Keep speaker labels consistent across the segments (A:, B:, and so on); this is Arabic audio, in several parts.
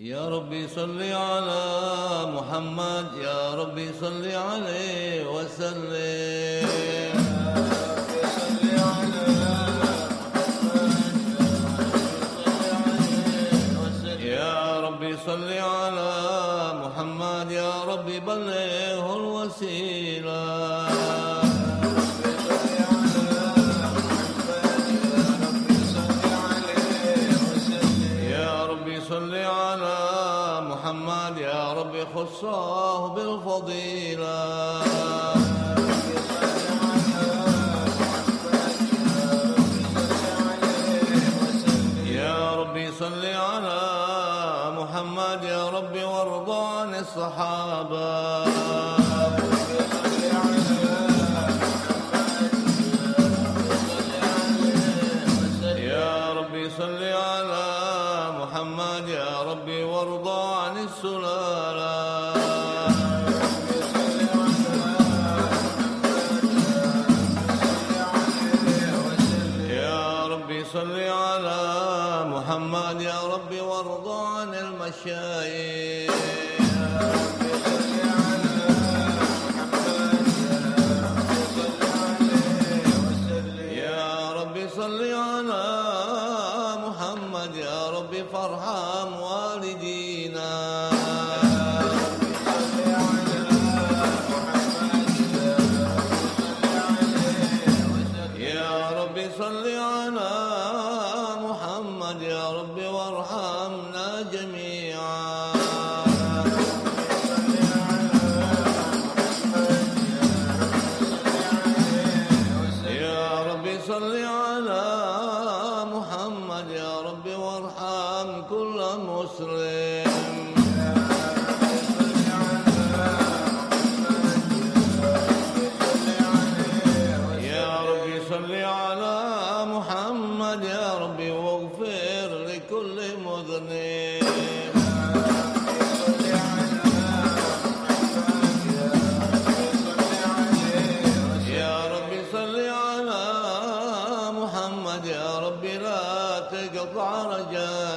A: يا ربي صل على محمد يا ربي صل عليه وسلم. صل على محمد يا ربي بلغه الوسيلة. محمد يا ربي خصاه بالفضيلة. يا ربي وارضى عن صل على محمد يا ربي عن المشايخ. يا ربي واغفر لكل مذنب. يا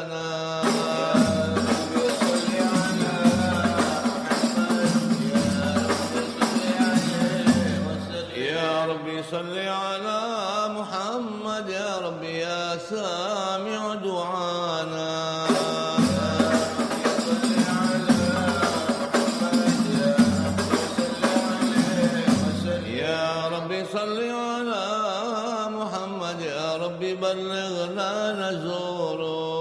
A: سامع دعانا. يا ربي صل على محمد يا ربي بلغنا نزوره.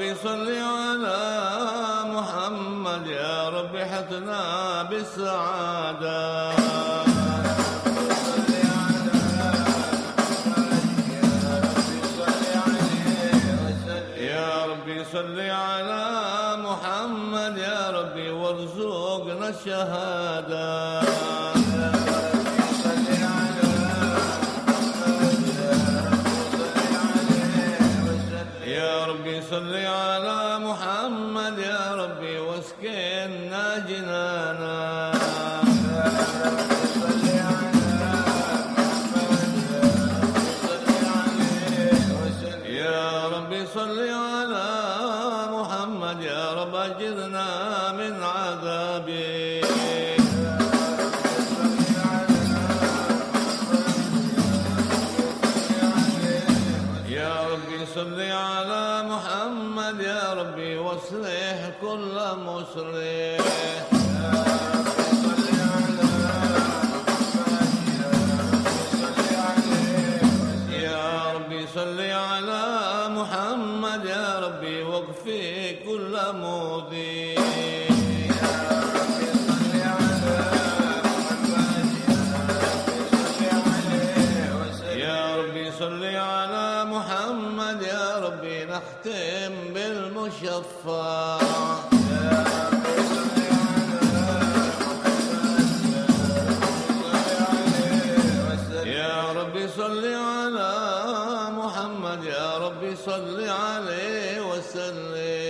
A: ربي صل على محمد يا بالسعادة. يا ربي صل على محمد يا ربي وارزقنا الشهادة. على محمد يا ربي واسكننا جنانا ربي واصلح كل مصلح المشفى. يا ربي صل على محمد يا ربي صل عليه وسلم.